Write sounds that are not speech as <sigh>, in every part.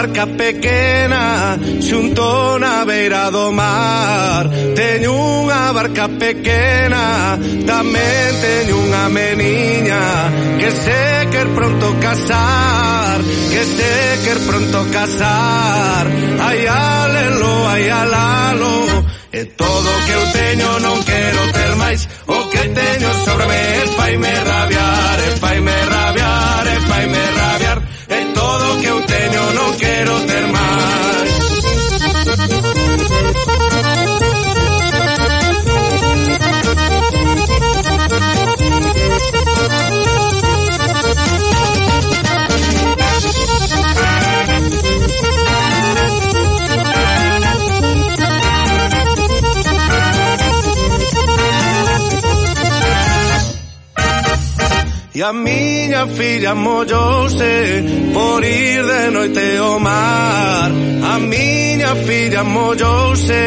barca pequena xunto na beira do mar. Teño unha barca pequena Tamén teño unha meniña Que se quer pronto casar Que se quer pronto casar. Ai alelo, ai alalo E todo que eu teño non quero ter máis. O que teño sobre me faime rabiar E faime A miña filla mollouse por ir de noite ao mar. A miña filla mollouse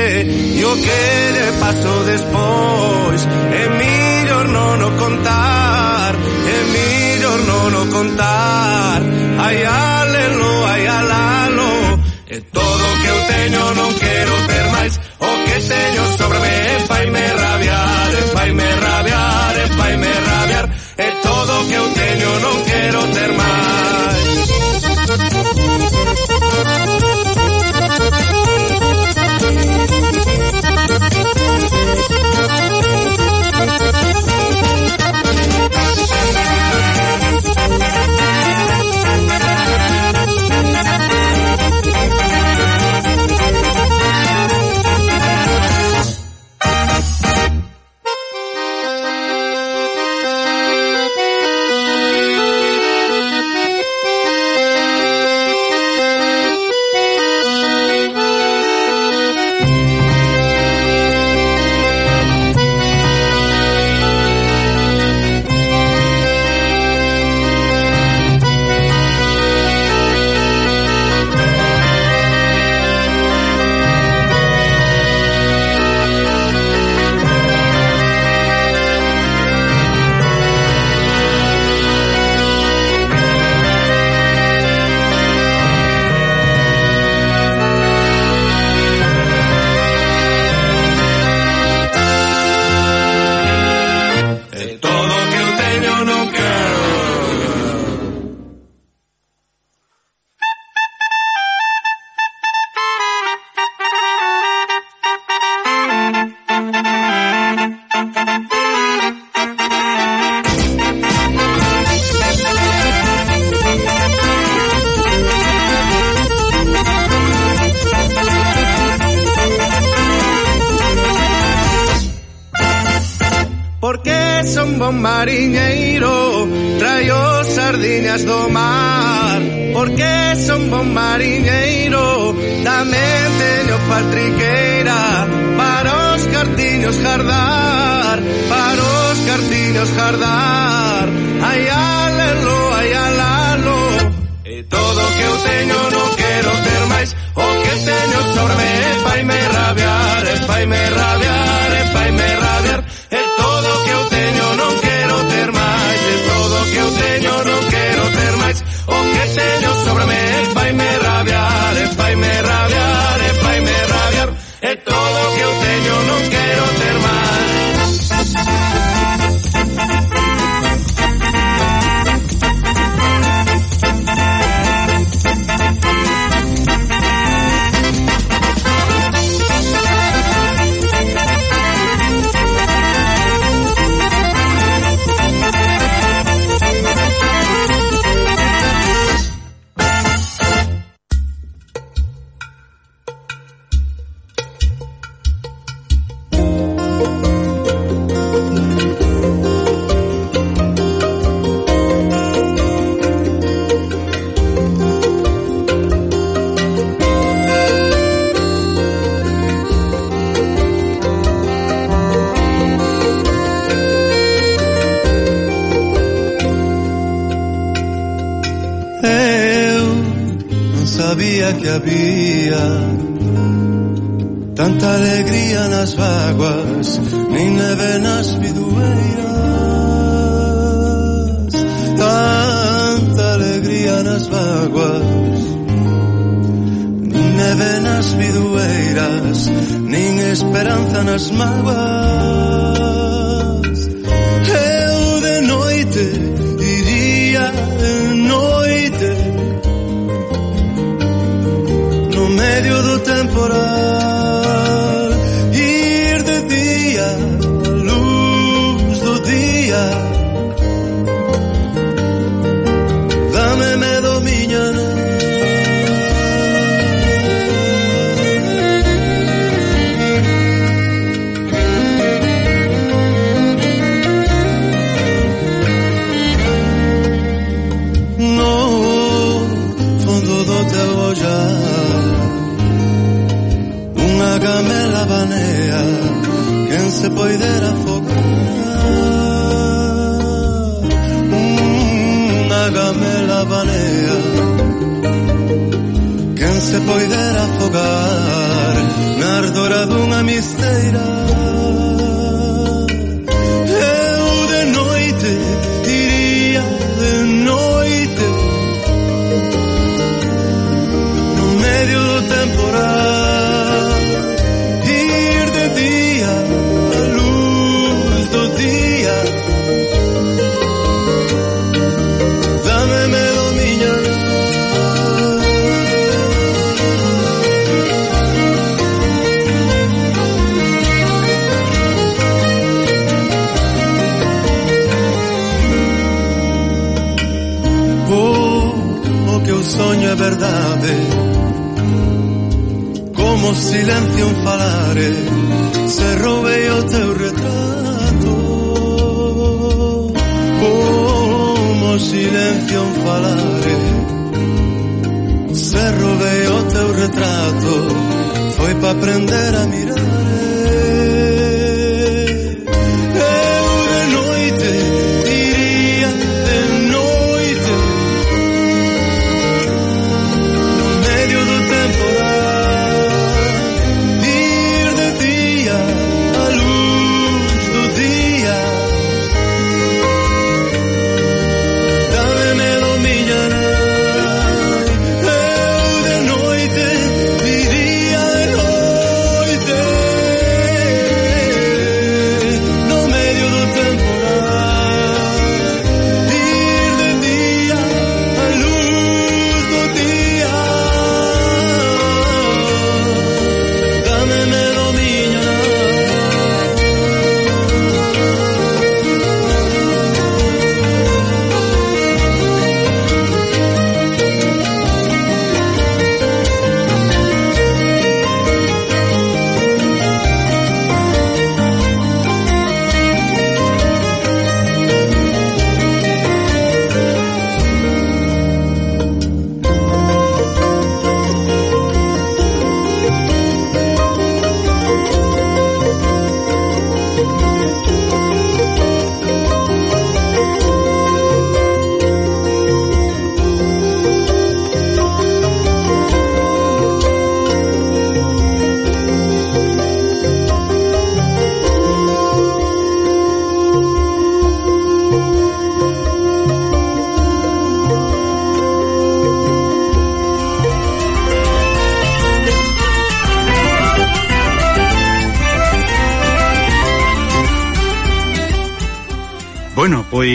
e o que lle pasou despois. É millor non o contar, é millor non o contar. Ai alelo, ai alalo E todo o que eu teño non quero ter máis. O que teño sobre me fai me rabiar. no jardar, para os cartiños jardar. Ai, alelo, ai, alalo. E todo que eu teño non quero ter máis, o que teño sorbe e faime rabiar, e faime rabiar, e faime rabiar. E todo que eu teño non quero ter máis, e todo que eu teño non quero ter máis, o que teño sobre me e faime rabiar, e faime rabiar. de todo que usted yo no quiero ser. que había. Tanta alegría nas vaguas nin neve nas bidueiras tanta alegría nas vaguas nin neve nas bidueiras nin esperanza nas mágoas eu de noite For ahí. temporada. o silencio un falare se roubei o teu retrato. Como silencio un falare se roubei o teu retrato foi pa aprender a mirar.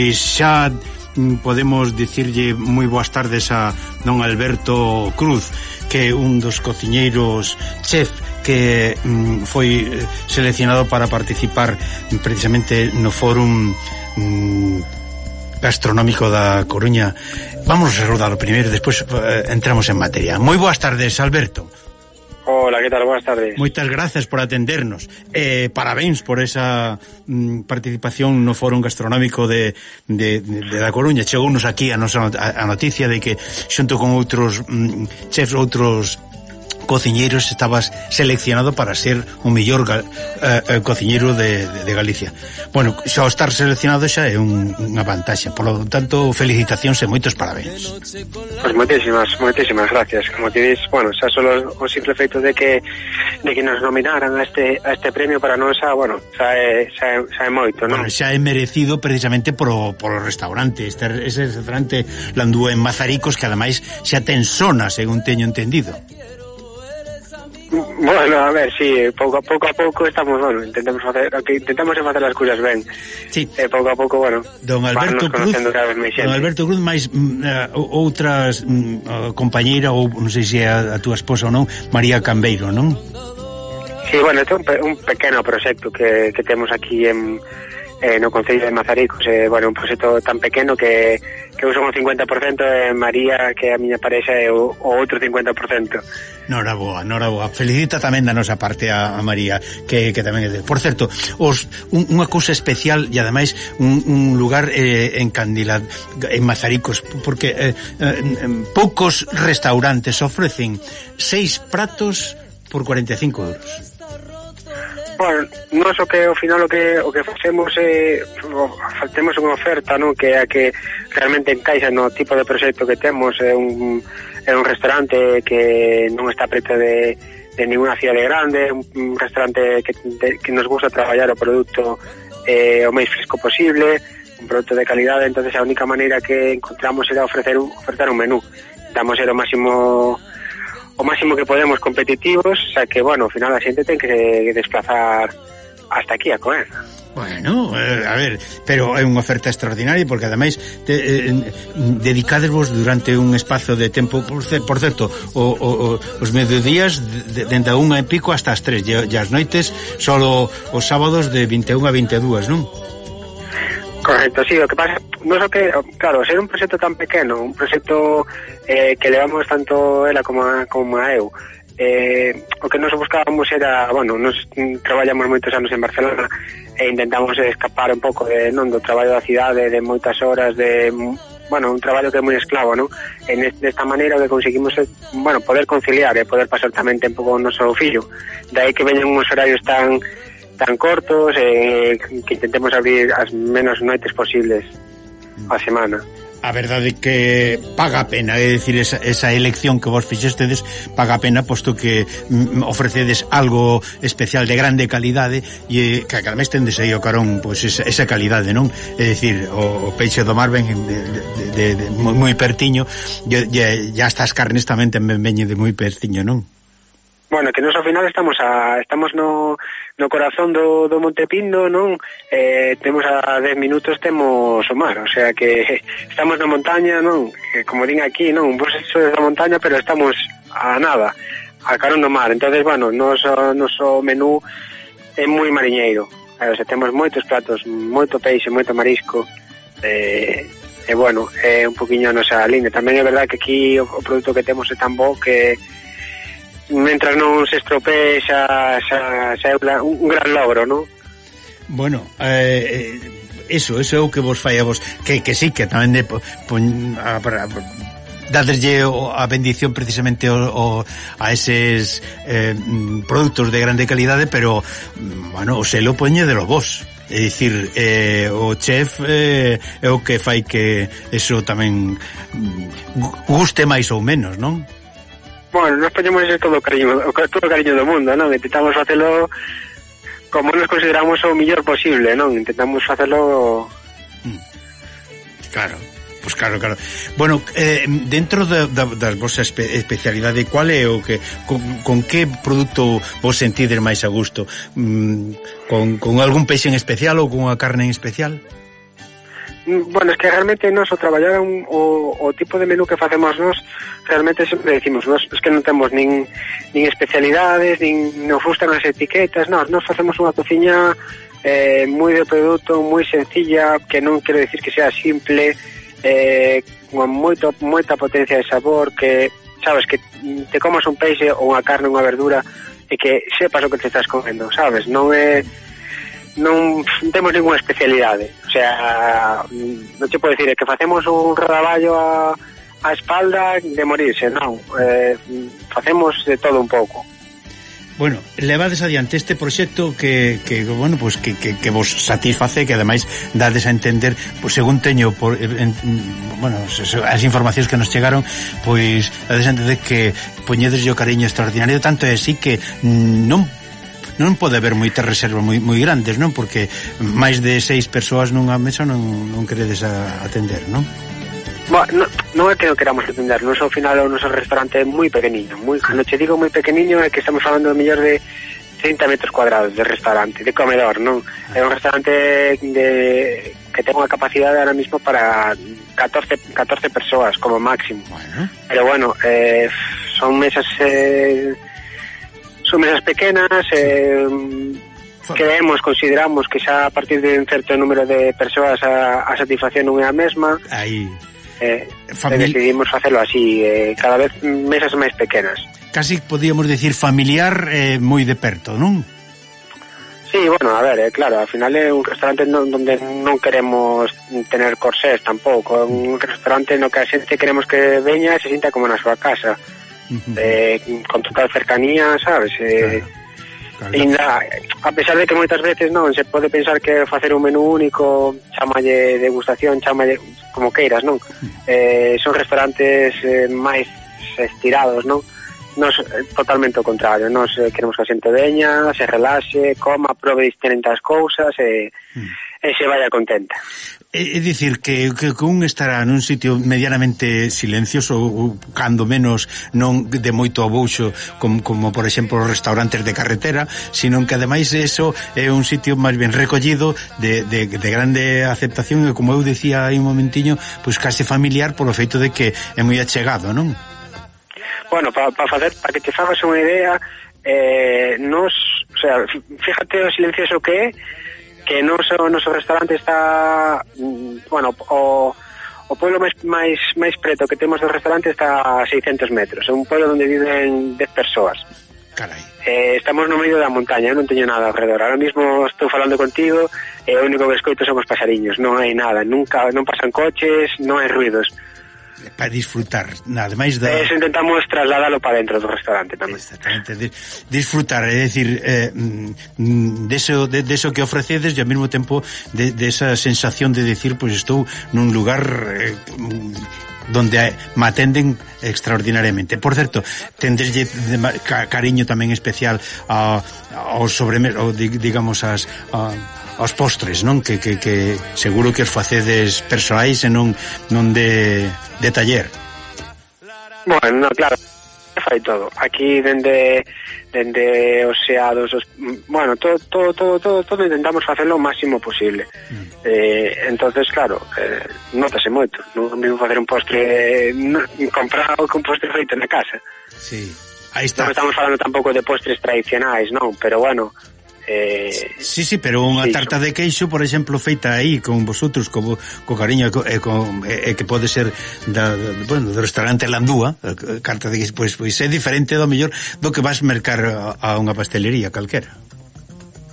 pois xa mm, podemos dicirlle moi boas tardes a don Alberto Cruz, que é un dos cociñeiros chef que mm, foi eh, seleccionado para participar precisamente no fórum mm, gastronómico da Coruña. Vamos a saudar primeiro, despois eh, entramos en materia. Moi boas tardes, Alberto. Hola, que tal? Buenas tardes. Moitas grazas por atendernos. Eh, parabéns por esa mm, participación no Fórum Gastronómico de, de, de da Coruña. Chegounos aquí a nosa a, a noticia de que xunto con outros mm, chefs, outros cociñeiros estabas seleccionado para ser o mellor eh, eh, cociñeiro de, de, de Galicia. Bueno, xa o estar seleccionado xa é un, unha vantaxe, Por lo tanto, felicitacións e moitos parabéns. Pois pues moitísimas, moitísimas gracias. Como te dis, bueno, xa solo o simple feito de que de que nos nominaran a este, a este premio para nós xa, bueno, xa é, xa é, xa é moito, non? Bueno, xa é merecido precisamente por, por o restaurante, este, ese restaurante Landúa en Mazaricos que ademais xa ten zona, según teño entendido. Bueno, a ver, sí, pouco a pouco a pouco estamos, bueno, intentamos facer, que intentamos facer as cousas ben. Sí. Eh, e pouco a pouco, bueno, Don Alberto Cruz, Don Alberto Cruz máis uh, outras uh, compañeira ou non sei se é a, a túa esposa ou non, María Cambeiro, non? Sí, bueno, é un, un pequeno proxecto que, que temos aquí en eh, no Concello de Mazaricos eh, bueno, un proxecto tan pequeno que, que uso un 50% de eh, María que a miña parexa é o, o outro 50% Noraboa, noraboa. Felicita tamén da nosa parte a, a María que, que tamén é de... por certo os, un, unha cousa especial e ademais un, un lugar eh, en Candilad en Mazaricos porque eh, eh, poucos restaurantes ofrecen seis pratos por 45 euros. Bueno, nós o que ao final o que o que facemos é faltemos unha oferta, non, que é a que realmente encaixa no tipo de proxecto que temos, é un é un restaurante que non está preto de de ninguna cidade grande, un, un restaurante que, de, que nos gusta traballar o produto eh, o máis fresco posible, un produto de calidade, entonces a única maneira que encontramos era ofrecer un, ofertar un menú. Damos era o máximo o máximo que podemos competitivos, xa que, bueno, ao final a xente ten que desplazar hasta aquí a comer. Bueno, eh, a ver, pero é unha oferta extraordinaria porque ademais te, eh, dedicadevos durante un espazo de tempo, por, por certo, o, o, os mediodías de, dende a unha e pico hasta as tres, e, e as noites solo os sábados de 21 a 22, non? Correcto, sí, o que pasa, no é que, claro, ser un proxecto tan pequeno, un proxecto eh, que levamos tanto ela como a, como a eu, eh, o que nos buscábamos era, bueno, nos traballamos moitos anos en Barcelona e intentamos escapar un pouco de, non, do traballo da cidade, de moitas horas, de bueno, un traballo que é moi esclavo, ¿no? En nesta desta maneira o que conseguimos é, bueno, poder conciliar e poder pasar tamén tempo con o noso fillo. De aí que veñen uns horarios tan tan cortos eh, que intentemos abrir as menos noites posibles a semana a verdade que paga pena, é dicir, esa, esa elección que vos fixestedes paga pena posto que mm, ofrecedes algo especial de grande calidade e eh, que cada mes tendes aí o carón pois esa, esa calidade, non? É dicir, o, o peixe do mar ven de, de, de, de moi, moi pertiño e, e, e hasta as carnes tamén ten ben de moi pertiño, non? Bueno, que nos ao final estamos a, estamos no no corazón do, do Monte Pindo, non? Eh, temos a 10 minutos temos o mar, o sea que estamos na montaña, non? Que como din aquí, non, vos sois da montaña, pero estamos a nada, a carón do mar. Entonces, bueno, noso noso menú é moi mariñeiro. Eh, o sea, temos moitos platos, moito peixe, moito marisco. Eh, e bueno, é un poquinho a nosa línea. Tamén é verdad que aquí o, o produto que temos é tan bo que mentras non se estropee xa, xa, xa é un gran logro, non? Bueno, eh, eso, eso é o que vos fai a vos que, que sí, que tamén de, pon, a, a, dadeslle a bendición precisamente o, o, a eses eh, produtos de grande calidade, pero, bueno, o selo poñe de lo vos. É dicir, eh, o chef eh, é o que fai que eso tamén guste máis ou menos, non? Bueno, nos poñemos ese todo o cariño, todo o cariño do mundo, non? Intentamos facelo como nos consideramos o mellor posible, non? Intentamos facelo... Mm. Claro, pois pues claro, claro. Bueno, eh, dentro da, da, das vosas espe especialidade, cual é o que con, con que produto vos sentides máis a gusto? Mm, con, con algún peixe en especial ou con a carne en especial? Mm, bueno, es que realmente nos o traballar un, o, o tipo de menú que facemos nos realmente sempre decimos nos es que non temos nin, nin especialidades nin nos gustan as etiquetas nos, nos facemos unha cociña eh, moi de produto, moi sencilla que non quero decir que sea simple eh, con moito, moita potencia de sabor que sabes que te comas un peixe ou unha carne ou unha verdura e que sepas o que te estás comendo, sabes? Non é non temos ninguna especialidade. O sea, mm, non te podo dicir, é que facemos un raballo a, a espalda de morirse, non. Eh, facemos de todo un pouco. Bueno, levades adiante este proxecto que, que bueno, pues que, que, que vos satisface que ademais dades a entender, pues, según teño por eh, en, bueno, as informacións que nos chegaron, pois dades a entender que poñedes o cariño extraordinario tanto é así que mm, non non pode haber moitas reservas moi, moi grandes, non? Porque máis de seis persoas nunha mesa non, non queredes a, atender, non? Bueno, non, non é que non queramos atender, non ao final o noso restaurante é moi pequeniño, moi, cando che digo moi pequeniño é que estamos falando de mellor de 30 metros cuadrados de restaurante, de comedor, non? É un restaurante de, que ten unha capacidade ahora mismo para 14, 14 persoas como máximo. Bueno. Pero bueno, eh, son mesas eh, son mesas pequenas, eh, creemos, consideramos que xa a partir de un certo número de persoas a, a satisfacción non é a mesma. Aí. Eh, Famil... decidimos facelo así, eh, cada vez mesas máis pequenas. Casi podíamos decir familiar eh, moi de perto, non? Sí, bueno, a ver, eh, claro, al final é un restaurante onde donde non queremos tener corsés tampouco, é un restaurante no que a xente queremos que veña e se sinta como na súa casa. -huh. eh, con total cercanía, sabes? Eh, claro, claro. Inda, a pesar de que moitas veces non se pode pensar que facer un menú único chamalle degustación, chamalle como queiras, non? Eh, son restaurantes eh, máis estirados, non? Nos, eh, totalmente o contrario, nos eh, queremos que a xente veña, se relaxe, coma, prove distintas cousas e, eh, mm. e eh, se vaya contenta. É dicir que, que, que un estará nun sitio medianamente silencioso cando menos non de moito abouxo como, como por exemplo os restaurantes de carretera sino que ademais eso é un sitio máis ben recollido de, de, de grande aceptación e como eu dicía aí un momentiño pois case familiar polo feito de que é moi achegado, non? Bueno, para pa facer para que te fagas unha idea eh, nos, o sea, fíjate o silencioso que é que no só o noso restaurante está mm, bueno, o o pueblo máis, máis, máis preto que temos do restaurante está a 600 metros. É un pueblo onde viven 10 persoas. Carai. Eh, estamos no medio da montaña, non teño nada alrededor. Ahora mismo estou falando contigo e o único que escoito son os pasariños. Non hai nada, nunca non pasan coches, non hai ruidos para disfrutar, ademais da... Eso intentamos trasladalo para dentro do restaurante tamén. Exactamente, disfrutar, é dicir, eh, mm, mm, deso, de, deso que ofrecedes e ao mesmo tempo de, de esa sensación de decir, pois pues, estou nun lugar eh, donde me atenden extraordinariamente. Por certo, tendeslle cariño tamén especial ao, sobremeso digamos, as... A, aos postres, non? Que, que, que seguro que os facedes persoais e non, non de, de taller. Bueno, no, claro, fai todo. Aquí dende dende os xeados, os, bueno, todo todo todo todo, todo intentamos facelo o máximo posible. Mm. Eh, entonces, claro, eh, notase moito, non mesmo facer un postre no, comprado con postre feito na casa. Sí. Aí está. Non estamos falando tampouco de postres tradicionais, non, pero bueno, Eh, sí, sí, pero unha tarta de queixo, por exemplo, feita aí con vosotros, co, co cariño e, con, e, e que pode ser da, bueno, do restaurante Landúa, carta de queixo, pois, pois é diferente do mellor do que vas mercar a, a unha pastelería calquera.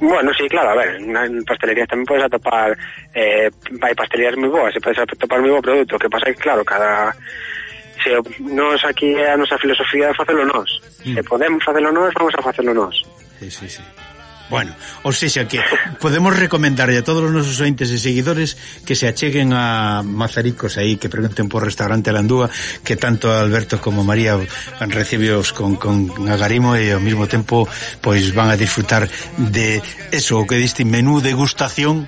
Bueno, sí, claro, a ver, en pastelerías tamén podes atopar eh, hai pastelerías moi boas e podes atopar moi bo produto, que pasa que, claro, cada se nos aquí é a nosa filosofía de facelo nós. Mm. Se podemos facelo nós, vamos a facelo nós. Sí, sí, sí. Bueno, ou seja que podemos recomendarlle a todos os nosos ointes e seguidores que se acheguen a Mazaricos aí, que pregunten por restaurante Landúa, que tanto Alberto como María recibios con, con agarimo e ao mesmo tempo pois van a disfrutar de eso, o que diste menú degustación,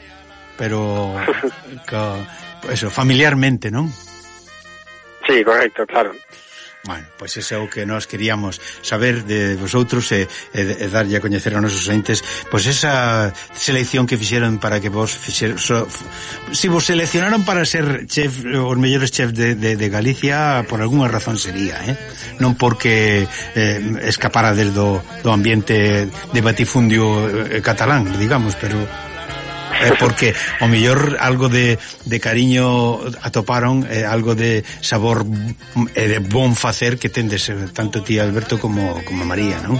pero <laughs> co, eso, familiarmente, non? Sí, correcto, claro. Bueno, pois pues ese é o que nós queríamos saber de vosotros e, e, e darlle a coñecer aos nosos entes pois pues esa selección que fixeron para que vos fixeron so, si vos seleccionaron para ser chef os mellores chefs de, de, de Galicia por algunha razón sería, eh? non porque eh, escaparades do, do ambiente de batifundio eh, catalán, digamos, pero eh, <laughs> porque o mellor algo de, de cariño atoparon, eh, algo de sabor e eh, de bon facer que tendes tanto ti Alberto como, como María, non?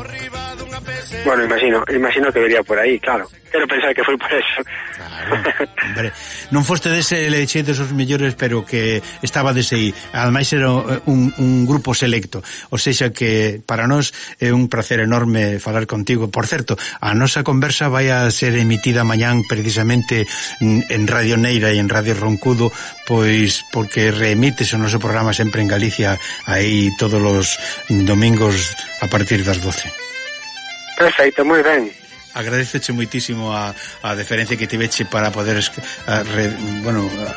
Bueno, imagino, imagino que vería por aí, claro. Quero pensar que foi por eso. Claro, hombre. Non foste dese leche desos mellores, pero que estaba desei. Ademais era un, un grupo selecto. O sexa que para nós é un placer enorme falar contigo. Por certo, a nosa conversa vai a ser emitida mañán precisamente en Radio Neira e en Radio Roncudo, pois porque reemites o noso programa sempre en Galicia aí todos os domingos a partir das 12. Perfecto, moi ben. Agradeceche moitísimo a, a deferencia que tiveche para poder a, re, bueno, a,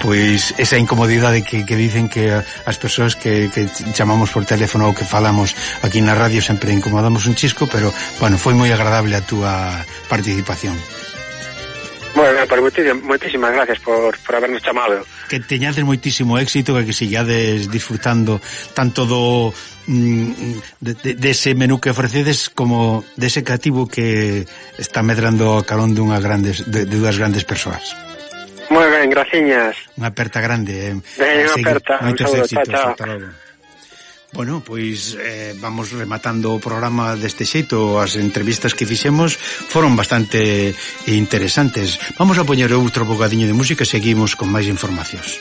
pois esa incomodidade que, que dicen que as persoas que, que chamamos por teléfono ou que falamos aquí na radio sempre incomodamos un chisco, pero bueno, foi moi agradable a túa participación. Bueno, pues moitísimas gracias por, por habernos chamado. Que teñades moitísimo éxito e que sigades disfrutando tanto do mm, de, de, de ese menú que ofrecedes como dese de cativo que está medrando a calón dunha grandes, de, de dúas grandes persoas. Moi ben, graciñas. Unha aperta grande. Eh. Ben, unha aperta. Moitos un saludo, éxitos, chao, chao. Bueno, pois eh, vamos rematando o programa deste xeito. As entrevistas que fixemos foron bastante interesantes. Vamos a poñer outro bocadiño de música e seguimos con máis informacións.